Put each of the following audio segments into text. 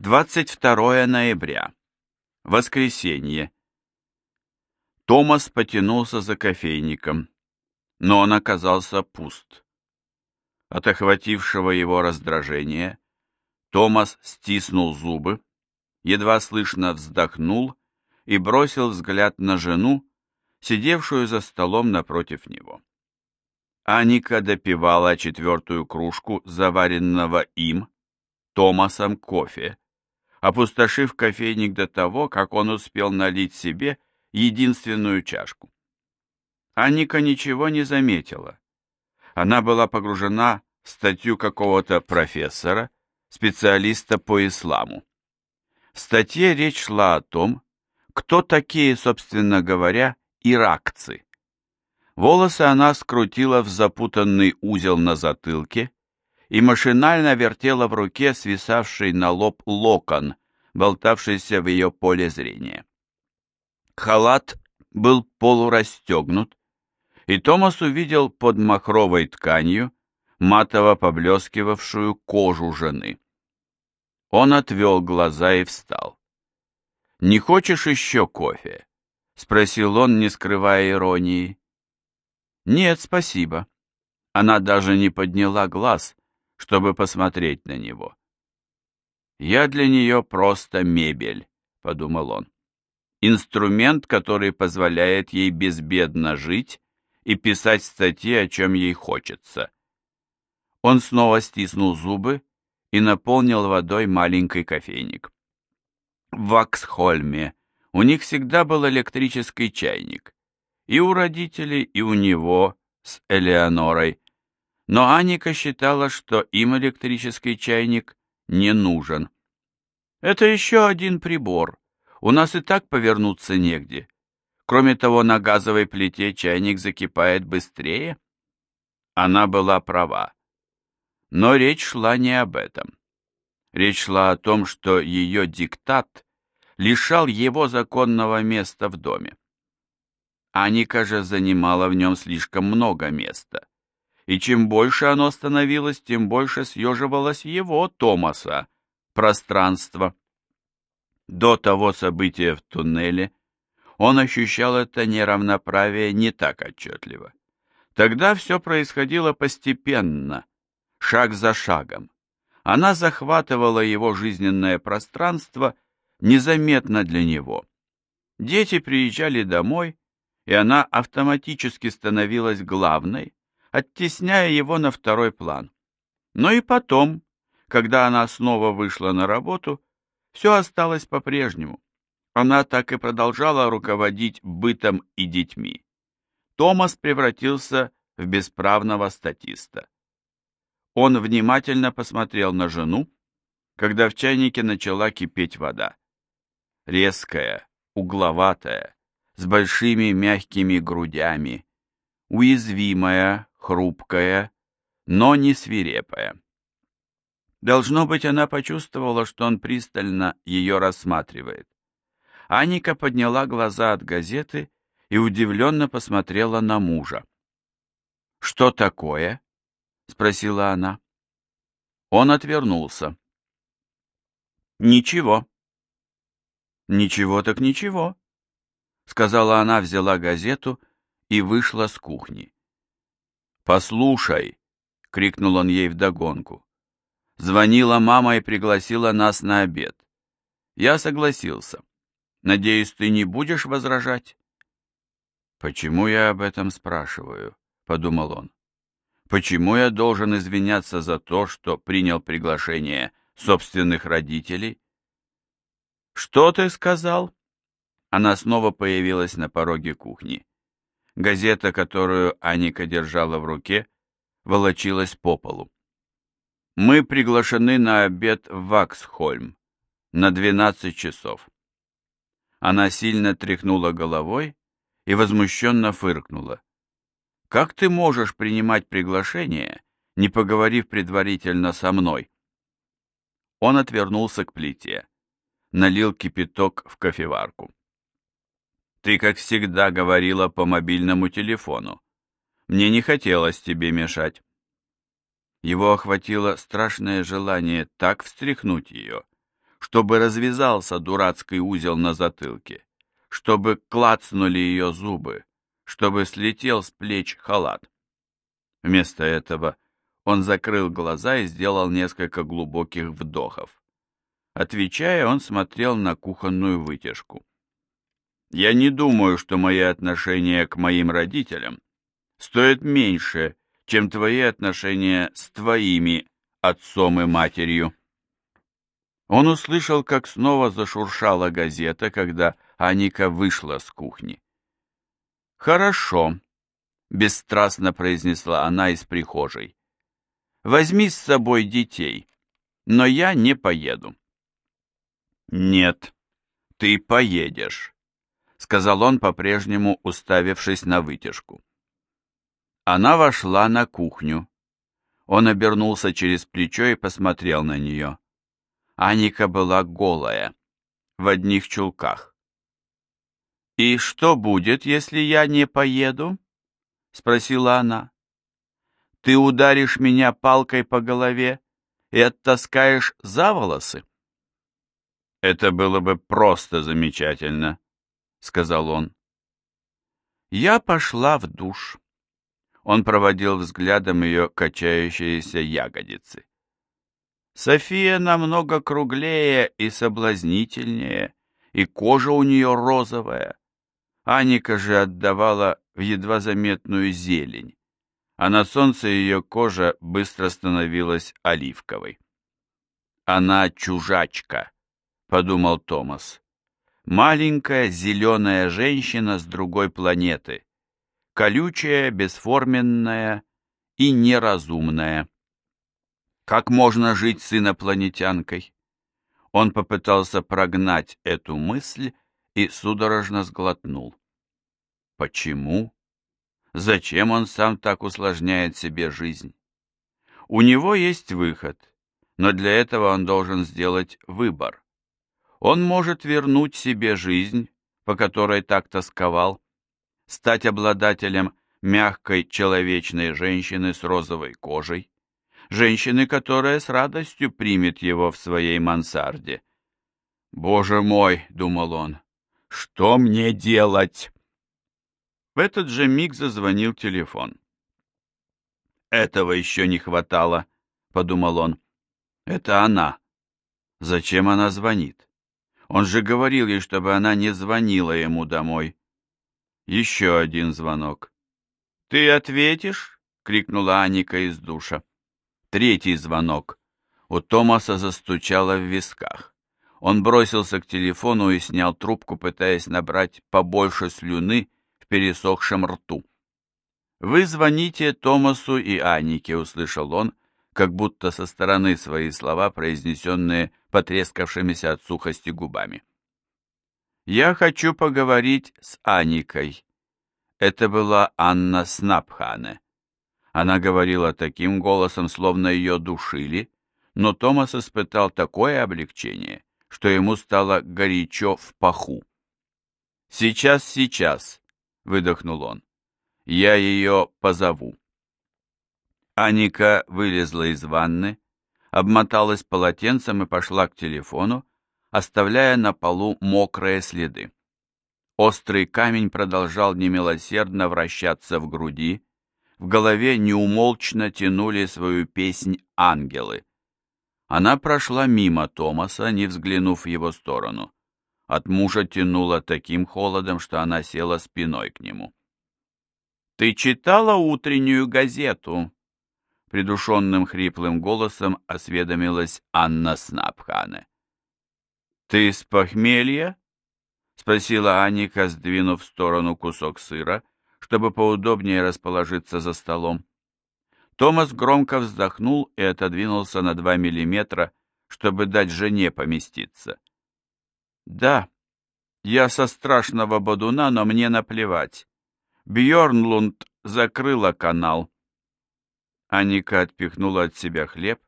22 ноября. Воскресенье. Томас потянулся за кофейником, но он оказался пуст. От охватившего его раздражения Томас стиснул зубы, едва слышно вздохнул и бросил взгляд на жену, сидевшую за столом напротив него. Аника допивала четвертую кружку заваренного им, Томасом, кофе, опустошив кофейник до того, как он успел налить себе единственную чашку. Аника ничего не заметила. Она была погружена в статью какого-то профессора, специалиста по исламу. В статье речь шла о том, кто такие, собственно говоря, иракцы. Волосы она скрутила в запутанный узел на затылке и машинально вертела в руке свисавший на лоб локон, болтавшийся в ее поле зрения. Халат был полурастегнут, и Томас увидел под махровой тканью матово поблескивавшую кожу жены. Он отвел глаза и встал. «Не хочешь еще кофе?» — спросил он, не скрывая иронии. «Нет, спасибо». Она даже не подняла глаз, чтобы посмотреть на него. «Я для нее просто мебель», — подумал он. «Инструмент, который позволяет ей безбедно жить и писать статьи, о чем ей хочется». Он снова стиснул зубы и наполнил водой маленький кофейник. В Ваксхольме у них всегда был электрический чайник, и у родителей, и у него с Элеонорой. Но Аника считала, что им электрический чайник не нужен. Это еще один прибор. У нас и так повернуться негде. Кроме того, на газовой плите чайник закипает быстрее. Она была права. Но речь шла не об этом. Речь шла о том, что ее диктат лишал его законного места в доме. Аника же занимала в нем слишком много места. И чем больше оно становилось, тем больше съеживалось его, Томаса, пространство. До того события в туннеле он ощущал это неравноправие не так отчетливо. Тогда все происходило постепенно, шаг за шагом. Она захватывала его жизненное пространство незаметно для него. Дети приезжали домой, и она автоматически становилась главной, оттесняя его на второй план. Но и потом, когда она снова вышла на работу, все осталось по-прежнему. Она так и продолжала руководить бытом и детьми. Томас превратился в бесправного статиста. Он внимательно посмотрел на жену, когда в чайнике начала кипеть вода. Резкая, угловатая, с большими мягкими грудями, уязвимая, хрупкая, но не свирепая. Должно быть, она почувствовала, что он пристально ее рассматривает. Аника подняла глаза от газеты и удивленно посмотрела на мужа. «Что такое?» — спросила она. Он отвернулся. «Ничего». «Ничего так ничего», сказала она, взяла газету и вышла с кухни. «Послушай!» — крикнул он ей вдогонку. «Звонила мама и пригласила нас на обед. Я согласился. Надеюсь, ты не будешь возражать?» «Почему я об этом спрашиваю?» — подумал он. «Почему я должен извиняться за то, что принял приглашение собственных родителей?» «Что ты сказал?» Она снова появилась на пороге кухни. Газета, которую Аника держала в руке, волочилась по полу. «Мы приглашены на обед в Ваксхольм на 12 часов». Она сильно тряхнула головой и возмущенно фыркнула. «Как ты можешь принимать приглашение, не поговорив предварительно со мной?» Он отвернулся к плите, налил кипяток в кофеварку. Ты, как всегда, говорила по мобильному телефону. Мне не хотелось тебе мешать. Его охватило страшное желание так встряхнуть ее, чтобы развязался дурацкий узел на затылке, чтобы клацнули ее зубы, чтобы слетел с плеч халат. Вместо этого он закрыл глаза и сделал несколько глубоких вдохов. Отвечая, он смотрел на кухонную вытяжку. «Я не думаю, что мои отношения к моим родителям стоят меньше, чем твои отношения с твоими отцом и матерью». Он услышал, как снова зашуршала газета, когда Аника вышла с кухни. «Хорошо», — бесстрастно произнесла она из прихожей. «Возьми с собой детей, но я не поеду». «Нет, ты поедешь», — сказал он, по-прежнему уставившись на вытяжку. Она вошла на кухню. Он обернулся через плечо и посмотрел на нее. Аника была голая, в одних чулках. «И что будет, если я не поеду?» — спросила она. «Ты ударишь меня палкой по голове и оттаскаешь за волосы?» «Это было бы просто замечательно», — сказал он. Я пошла в душ. Он проводил взглядом ее качающиеся ягодицы. София намного круглее и соблазнительнее, и кожа у нее розовая. Аника же отдавала в едва заметную зелень, а на солнце ее кожа быстро становилась оливковой. «Она чужачка», — подумал Томас. «Маленькая зеленая женщина с другой планеты, колючая, бесформенная и неразумная». Как можно жить с инопланетянкой? Он попытался прогнать эту мысль и судорожно сглотнул. Почему? Зачем он сам так усложняет себе жизнь? У него есть выход, но для этого он должен сделать выбор. Он может вернуть себе жизнь, по которой так тосковал, стать обладателем мягкой человечной женщины с розовой кожей, женщины, которая с радостью примет его в своей мансарде. «Боже мой!» — думал он. «Что мне делать?» В этот же миг зазвонил телефон. «Этого еще не хватало», — подумал он. «Это она. Зачем она звонит? Он же говорил ей, чтобы она не звонила ему домой». Еще один звонок. «Ты ответишь?» — крикнула Аника из душа. Третий звонок. У Томаса застучало в висках. Он бросился к телефону и снял трубку, пытаясь набрать побольше слюны в пересохшем рту. «Вы звоните Томасу и Анике», — услышал он, как будто со стороны свои слова, произнесенные потрескавшимися от сухости губами. «Я хочу поговорить с Аникой». Это была Анна Снапхане. Она говорила таким голосом, словно ее душили, но Томас испытал такое облегчение, что ему стало горячо в паху. «Сейчас, сейчас», — выдохнул он, — «я ее позову». Аника вылезла из ванны, обмоталась полотенцем и пошла к телефону, оставляя на полу мокрые следы. Острый камень продолжал немилосердно вращаться в груди, в голове неумолчно тянули свою песнь ангелы. Она прошла мимо Томаса, не взглянув в его сторону. От мужа тянуло таким холодом, что она села спиной к нему. «Ты читала утреннюю газету?» Придушенным хриплым голосом осведомилась Анна Снапхане. «Ты с похмелья?» — спросила Аника, сдвинув в сторону кусок сыра, чтобы поудобнее расположиться за столом. Томас громко вздохнул и отодвинулся на два миллиметра, чтобы дать жене поместиться. «Да, я со страшного бодуна, но мне наплевать. Бьорнлунд закрыла канал». Аника отпихнула от себя хлеб,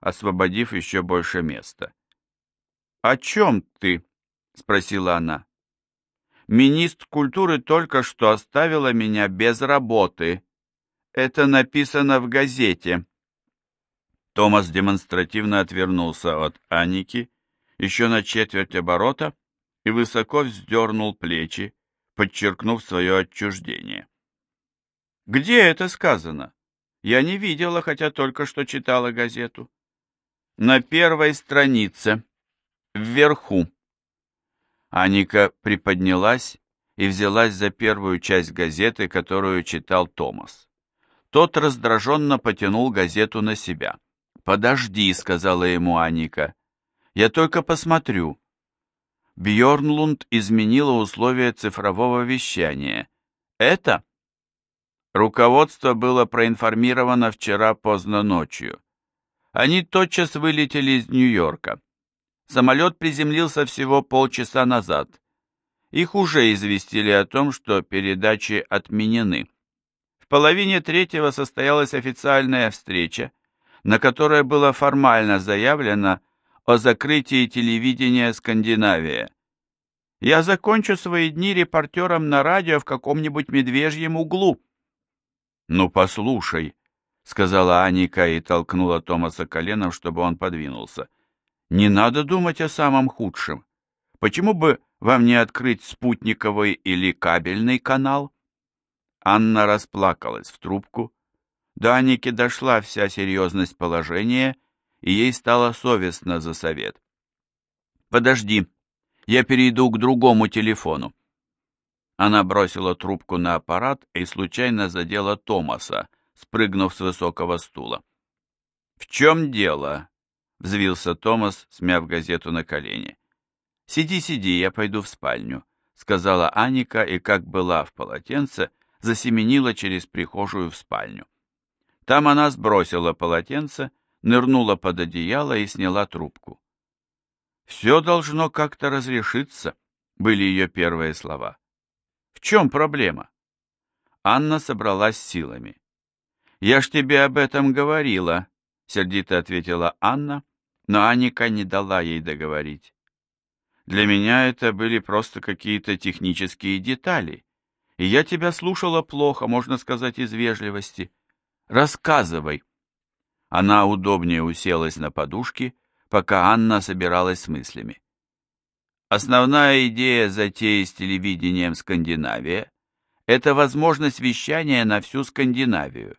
освободив еще больше места. «О чем ты?» — спросила она. Министр культуры только что оставила меня без работы. Это написано в газете. Томас демонстративно отвернулся от Аники еще на четверть оборота и высоко вздернул плечи, подчеркнув свое отчуждение. «Где это сказано? Я не видела, хотя только что читала газету». «На первой странице, вверху». Аника приподнялась и взялась за первую часть газеты, которую читал Томас. Тот раздраженно потянул газету на себя. «Подожди», — сказала ему Аника. «Я только посмотрю». Бьорнлунд изменила условия цифрового вещания. «Это?» Руководство было проинформировано вчера поздно ночью. Они тотчас вылетели из Нью-Йорка. Самолет приземлился всего полчаса назад. Их уже известили о том, что передачи отменены. В половине третьего состоялась официальная встреча, на которой было формально заявлено о закрытии телевидения Скандинавия. Я закончу свои дни репортером на радио в каком-нибудь медвежьем углу. «Ну, послушай», — сказала Аника и толкнула Томаса коленом, чтобы он подвинулся. «Не надо думать о самом худшем. Почему бы вам не открыть спутниковый или кабельный канал? Анна расплакалась в трубку. До Аники дошла вся серьезность положения, и ей стало совестно за совет. «Подожди, я перейду к другому телефону». Она бросила трубку на аппарат и случайно задела Томаса, спрыгнув с высокого стула. «В чем дело?» — взвился Томас, смяв газету на колени. «Сиди, сиди, я пойду в спальню», — сказала Аника и, как была в полотенце, засеменила через прихожую в спальню. Там она сбросила полотенце, нырнула под одеяло и сняла трубку. «Все должно как-то разрешиться», — были ее первые слова. «В чем проблема?» Анна собралась силами. «Я ж тебе об этом говорила», — сердито ответила Анна, но Аника не дала ей договорить. Для меня это были просто какие-то технические детали. И я тебя слушала плохо, можно сказать, из вежливости. Рассказывай. Она удобнее уселась на подушке, пока Анна собиралась с мыслями. Основная идея затеи с телевидением Скандинавия – это возможность вещания на всю Скандинавию.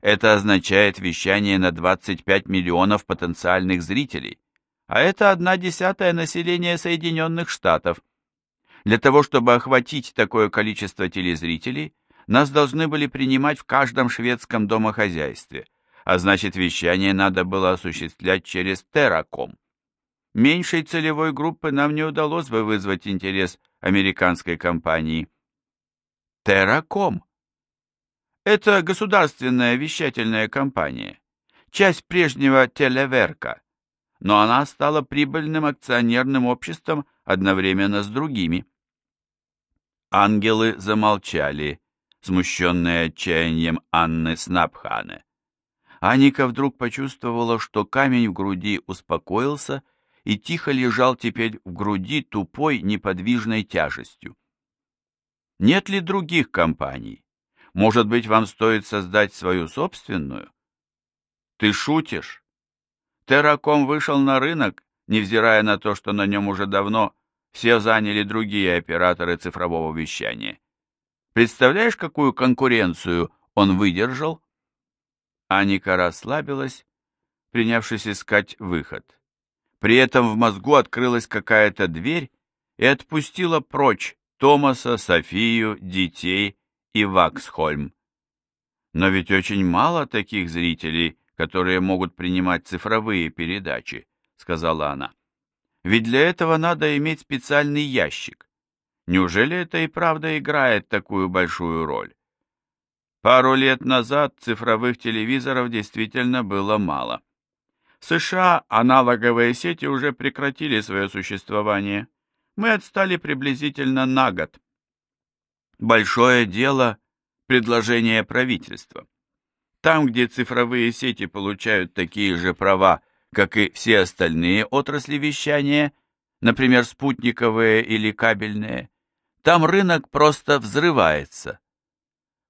Это означает вещание на 25 миллионов потенциальных зрителей – а это одна десятая населения Соединенных Штатов. Для того, чтобы охватить такое количество телезрителей, нас должны были принимать в каждом шведском домохозяйстве, а значит вещание надо было осуществлять через Терраком. Меньшей целевой группы нам не удалось бы вызвать интерес американской компании. Терраком. Это государственная вещательная компания, часть прежнего Телеверка, но она стала прибыльным акционерным обществом одновременно с другими. Ангелы замолчали, смущенные отчаянием Анны Снапхане. Аника вдруг почувствовала, что камень в груди успокоился и тихо лежал теперь в груди тупой неподвижной тяжестью. Нет ли других компаний? Может быть, вам стоит создать свою собственную? Ты шутишь? Терраком вышел на рынок, невзирая на то, что на нем уже давно все заняли другие операторы цифрового вещания. Представляешь, какую конкуренцию он выдержал? Аника расслабилась, принявшись искать выход. При этом в мозгу открылась какая-то дверь и отпустила прочь Томаса, Софию, детей и Ваксхольм. Но ведь очень мало таких зрителей, которые могут принимать цифровые передачи, сказала она. Ведь для этого надо иметь специальный ящик. Неужели это и правда играет такую большую роль? Пару лет назад цифровых телевизоров действительно было мало. США аналоговые сети уже прекратили свое существование. Мы отстали приблизительно на год. Большое дело – предложение правительства. Там, где цифровые сети получают такие же права, как и все остальные отрасли вещания, например, спутниковые или кабельные, там рынок просто взрывается.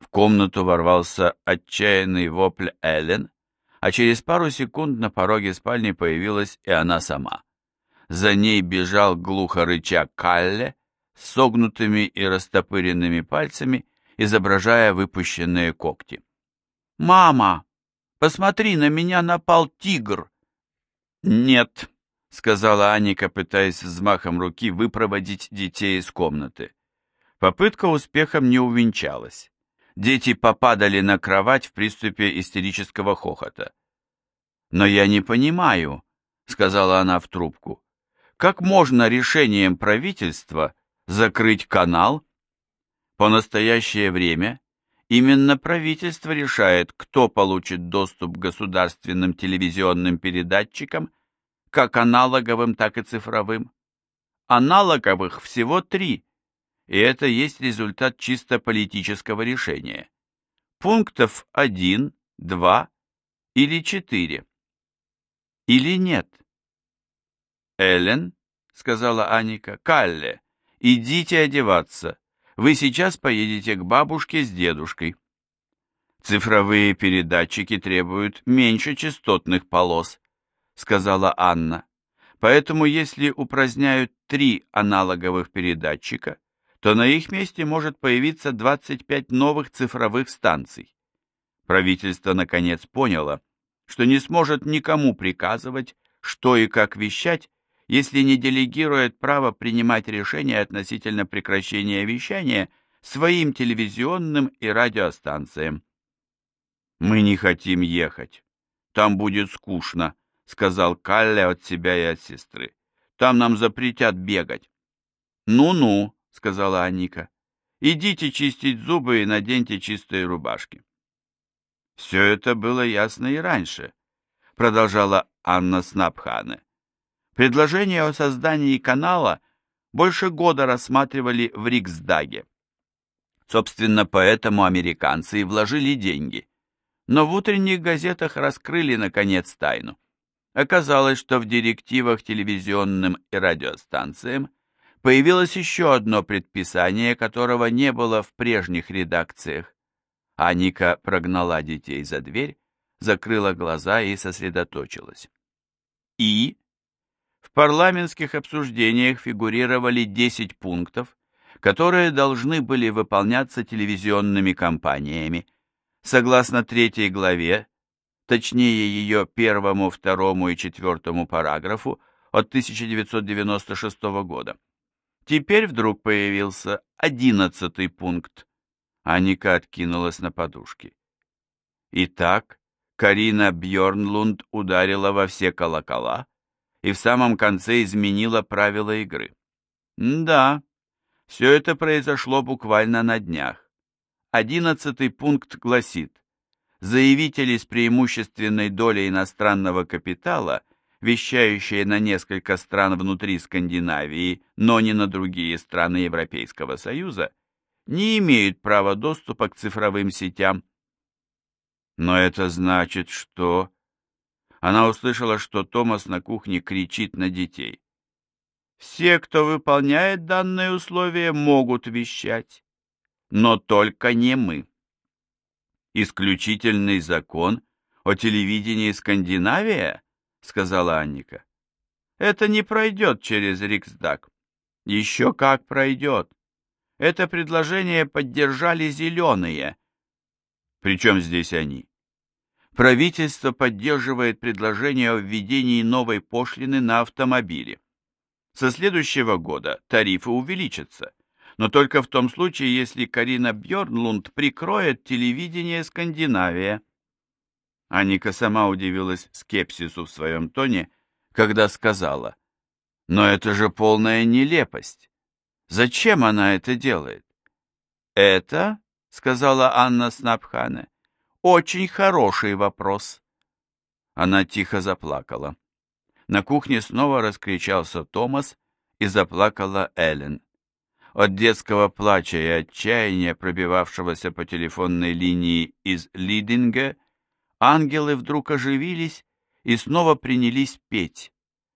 В комнату ворвался отчаянный вопль Эллен, а через пару секунд на пороге спальни появилась и она сама. За ней бежал глухо рыча Калле с согнутыми и растопыренными пальцами, изображая выпущенные когти. «Мама, посмотри, на меня напал тигр!» «Нет», — сказала Аника, пытаясь взмахом руки выпроводить детей из комнаты. Попытка успехом не увенчалась. Дети попадали на кровать в приступе истерического хохота. «Но я не понимаю», — сказала она в трубку, «как можно решением правительства закрыть канал?» По настоящее время именно правительство решает, кто получит доступ к государственным телевизионным передатчикам, как аналоговым, так и цифровым. Аналоговых всего три, и это есть результат чисто политического решения. Пунктов 1, 2 или 4. Или нет? «Эллен», — сказала Аника, — «Калле, идите одеваться. Вы сейчас поедете к бабушке с дедушкой». «Цифровые передатчики требуют меньше частотных полос», — сказала Анна. «Поэтому если упраздняют три аналоговых передатчика, то на их месте может появиться 25 новых цифровых станций. Правительство наконец поняло, что не сможет никому приказывать, что и как вещать, если не делегирует право принимать решения относительно прекращения вещания своим телевизионным и радиостанциям. «Мы не хотим ехать. Там будет скучно», — сказал Калле от себя и от сестры. «Там нам запретят бегать». «Ну-ну», — сказала Аника. «Идите чистить зубы и наденьте чистые рубашки». «Все это было ясно и раньше», — продолжала Анна Снапхане. «Предложение о создании канала больше года рассматривали в Риксдаге. Собственно, поэтому американцы и вложили деньги. Но в утренних газетах раскрыли, наконец, тайну. Оказалось, что в директивах телевизионным и радиостанциям появилось еще одно предписание, которого не было в прежних редакциях. Аника прогнала детей за дверь, закрыла глаза и сосредоточилась. И в парламентских обсуждениях фигурировали 10 пунктов, которые должны были выполняться телевизионными компаниями. Согласно третьей главе, точнее ее первому, второму и четвертому параграфу от 1996 года, Теперь вдруг появился одиннадцатый пункт. Аника откинулась на подушки. Итак, Карина Бьорнлунд ударила во все колокола и в самом конце изменила правила игры. Да, все это произошло буквально на днях. Одиннадцатый пункт гласит, заявители с преимущественной долей иностранного капитала вещающие на несколько стран внутри Скандинавии, но не на другие страны Европейского Союза, не имеют права доступа к цифровым сетям. Но это значит, что... Она услышала, что Томас на кухне кричит на детей. Все, кто выполняет данные условия, могут вещать, но только не мы. Исключительный закон о телевидении Скандинавия — сказала Анника. «Это не пройдет через Риксдаг». «Еще как пройдет. Это предложение поддержали зеленые». «Причем здесь они?» Правительство поддерживает предложение о введении новой пошлины на автомобили. Со следующего года тарифы увеличатся, но только в том случае, если Карина Бьорнлунд прикроет телевидение Скандинавия. Аника сама удивилась скепсису в своем тоне, когда сказала, «Но это же полная нелепость. Зачем она это делает?» «Это, — сказала Анна Снапхане, — очень хороший вопрос». Она тихо заплакала. На кухне снова раскричался Томас, и заплакала Эллен. От детского плача и отчаяния, пробивавшегося по телефонной линии из Лидинга, Ангелы вдруг оживились и снова принялись петь.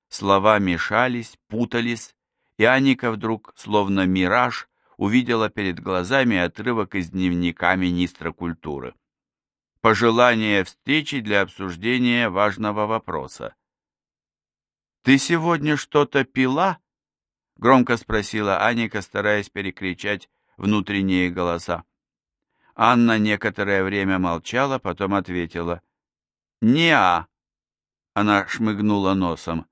Слова мешались, путались, и Аника вдруг, словно мираж, увидела перед глазами отрывок из дневника министра культуры. Пожелание встречи для обсуждения важного вопроса. «Ты сегодня что-то пила?» — громко спросила Аника, стараясь перекричать внутренние голоса. Анна некоторое время молчала, потом ответила. «Не-а!» Она шмыгнула носом.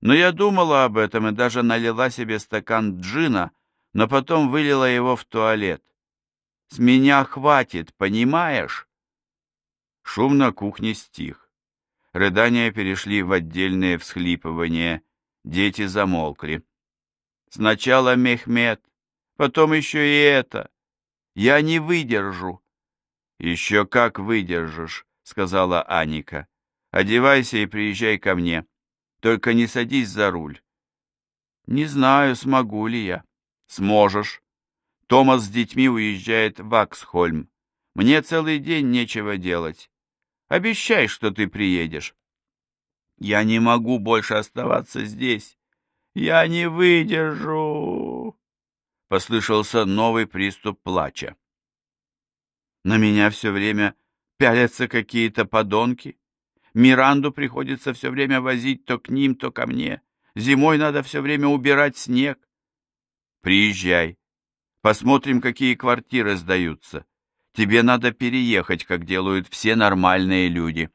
«Но я думала об этом и даже налила себе стакан джина, но потом вылила его в туалет. С меня хватит, понимаешь?» Шум на кухне стих. Рыдания перешли в отдельные всхлипывания. Дети замолкли. Сначала Мехмед, потом еще и это. Я не выдержу. Еще как выдержишь, сказала Аника. Одевайся и приезжай ко мне. Только не садись за руль. Не знаю, смогу ли я. Сможешь. Томас с детьми уезжает в Аксхольм. Мне целый день нечего делать. Обещай, что ты приедешь. Я не могу больше оставаться здесь. Я не выдержу. Послышался новый приступ плача. На меня все время пялятся какие-то подонки. Миранду приходится все время возить то к ним, то ко мне. Зимой надо все время убирать снег. Приезжай. Посмотрим, какие квартиры сдаются. Тебе надо переехать, как делают все нормальные люди.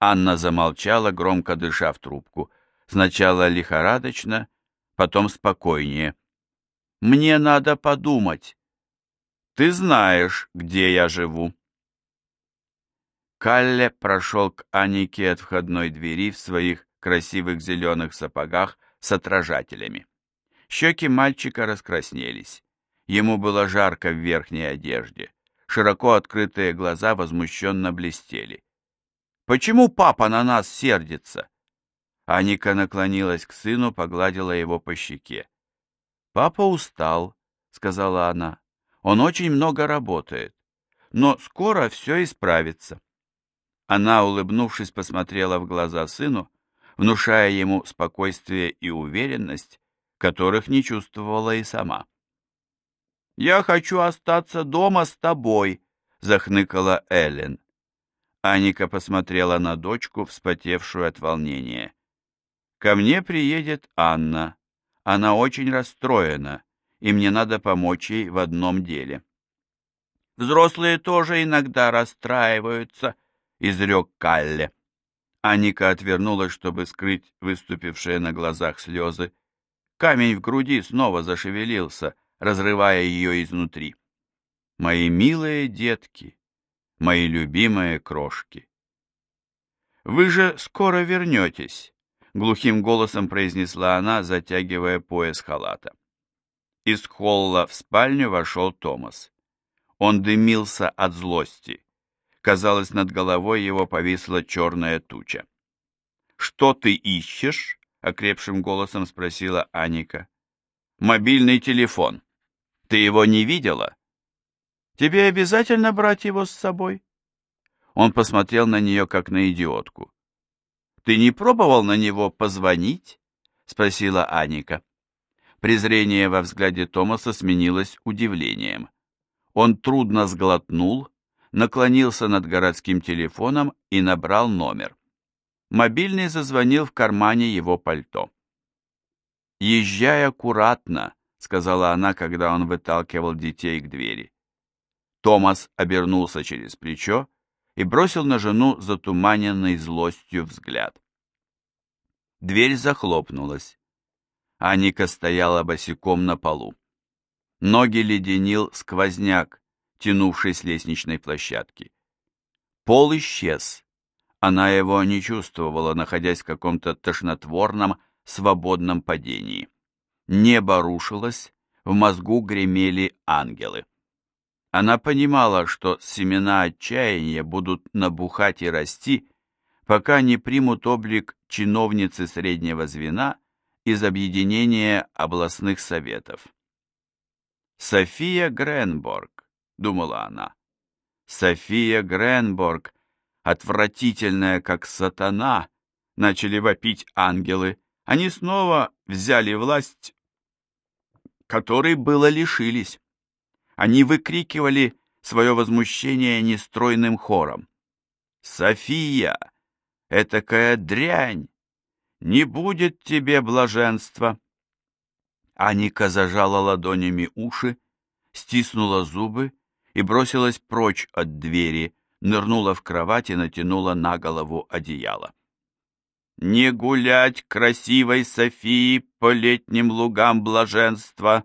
Анна замолчала, громко дыша в трубку. Сначала лихорадочно, потом спокойнее. Мне надо подумать. Ты знаешь, где я живу. Калле прошел к Анике от входной двери в своих красивых зеленых сапогах с отражателями. Щеки мальчика раскраснелись. Ему было жарко в верхней одежде. Широко открытые глаза возмущенно блестели. «Почему папа на нас сердится?» Аника наклонилась к сыну, погладила его по щеке. «Папа устал», — сказала она. «Он очень много работает, но скоро все исправится». Она, улыбнувшись, посмотрела в глаза сыну, внушая ему спокойствие и уверенность, которых не чувствовала и сама. «Я хочу остаться дома с тобой», — захныкала Эллен. Аника посмотрела на дочку, вспотевшую от волнения. «Ко мне приедет Анна. Она очень расстроена, и мне надо помочь ей в одном деле». «Взрослые тоже иногда расстраиваются», — изрек Калле. Аника отвернулась, чтобы скрыть выступившие на глазах слезы. Камень в груди снова зашевелился — разрывая ее изнутри. «Мои милые детки, мои любимые крошки!» «Вы же скоро вернетесь», — глухим голосом произнесла она, затягивая пояс халата. Из холла в спальню вошел Томас. Он дымился от злости. Казалось, над головой его повисла черная туча. «Что ты ищешь?» — окрепшим голосом спросила Аника. «Мобильный телефон». Ты его не видела? Тебе обязательно брать его с собой? Он посмотрел на нее, как на идиотку. Ты не пробовал на него позвонить? Спросила Аника. Презрение во взгляде Томаса сменилось удивлением. Он трудно сглотнул, наклонился над городским телефоном и набрал номер. Мобильный зазвонил в кармане его пальто. «Езжай аккуратно», сказала она, когда он выталкивал детей к двери. Томас обернулся через плечо и бросил на жену затуманенный злостью взгляд. Дверь захлопнулась. Аника стояла босиком на полу. Ноги леденил сквозняк, тянувший с лестничной площадки. Пол исчез. Она его не чувствовала, находясь в каком-то тошнотворном, свободном падении. Небо рушилось, в мозгу гремели ангелы. Она понимала, что семена отчаяния будут набухать и расти, пока не примут облик чиновницы среднего звена из объединения областных советов. «София Гренборг», — думала она, — «София Гренборг, отвратительная, как сатана», — начали вопить ангелы. Они снова взяли власть которой было лишились. Они выкрикивали свое возмущение нестройным хором. «София! Этакая дрянь! не будет тебе блаженства. Аника зажала ладонями уши, стиснула зубы и бросилась прочь от двери, нырнула в кровать и натянула на голову одеяло. «Не гулять красивой Софии по летним лугам блаженства!»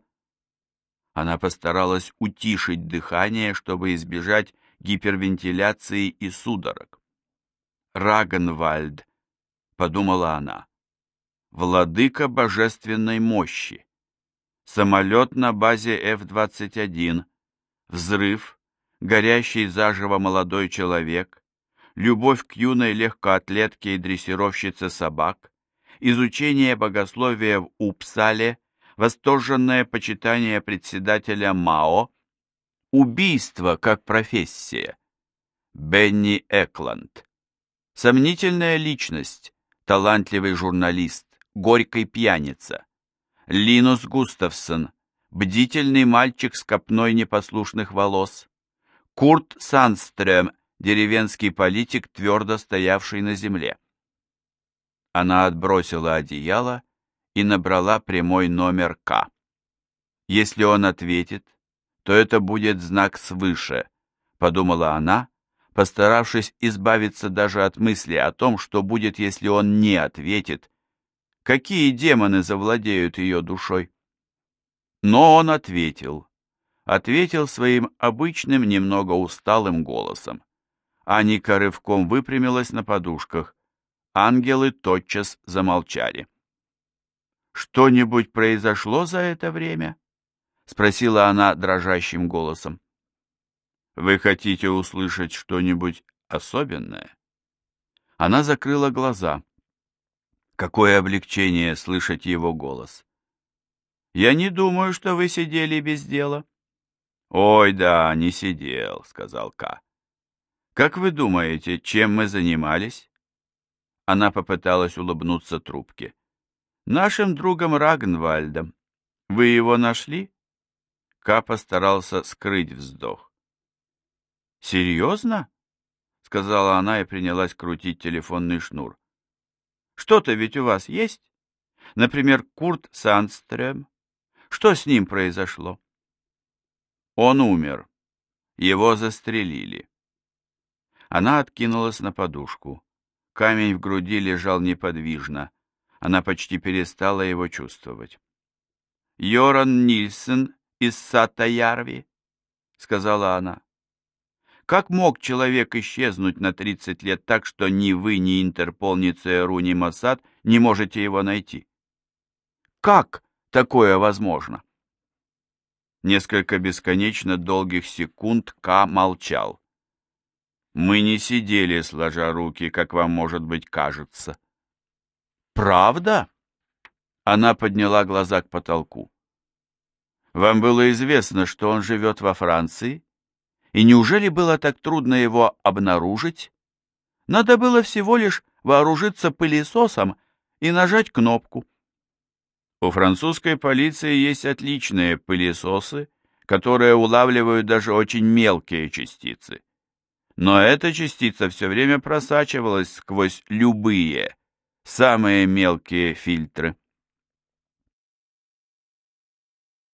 Она постаралась утишить дыхание, чтобы избежать гипервентиляции и судорог. Рагенвальд, подумала она, владыка божественной мощи. Самолет на базе F-21, взрыв, горящий заживо молодой человек, любовь к юной легкоатлетке и дрессировщице собак, изучение богословия в Упсале, восторженное почитание председателя МАО, убийство как профессия. Бенни Экланд. Сомнительная личность, талантливый журналист, горький пьяница. Линус Густавсон, бдительный мальчик с копной непослушных волос. Курт Санстрем, деревенский политик, твердо стоявший на земле. Она отбросила одеяло и набрала прямой номер К. Если он ответит, то это будет знак свыше, подумала она, постаравшись избавиться даже от мысли о том, что будет, если он не ответит, какие демоны завладеют ее душой. Но он ответил, ответил своим обычным, немного усталым голосом. Аника рывком выпрямилась на подушках. Ангелы тотчас замолчали. «Что-нибудь произошло за это время?» — спросила она дрожащим голосом. Вы хотите услышать что-нибудь особенное? Она закрыла глаза. Какое облегчение слышать его голос. Я не думаю, что вы сидели без дела. Ой, да, не сидел, сказал К. Как вы думаете, чем мы занимались? Она попыталась улыбнуться трубке. Нашим другом Рагнвальдом. Вы его нашли? Ка постарался скрыть вздох. «Серьезно?» — сказала она и принялась крутить телефонный шнур. «Что-то ведь у вас есть? Например, Курт Сандстрём. Что с ним произошло?» «Он умер. Его застрелили». Она откинулась на подушку. Камень в груди лежал неподвижно. Она почти перестала его чувствовать. «Йоран Нильсен из Сатаярви», — сказала она. Как мог человек исчезнуть на 30 лет так, что ни вы, ни Интерпол, ни ЦРУ, ни Моссад не можете его найти? Как такое возможно? Несколько бесконечно долгих секунд К молчал. Мы не сидели, сложа руки, как вам, может быть, кажется. Правда? Она подняла глаза к потолку. Вам было известно, что он живет во Франции? И неужели было так трудно его обнаружить? Надо было всего лишь вооружиться пылесосом и нажать кнопку. У французской полиции есть отличные пылесосы, которые улавливают даже очень мелкие частицы. Но эта частица все время просачивалась сквозь любые, самые мелкие фильтры.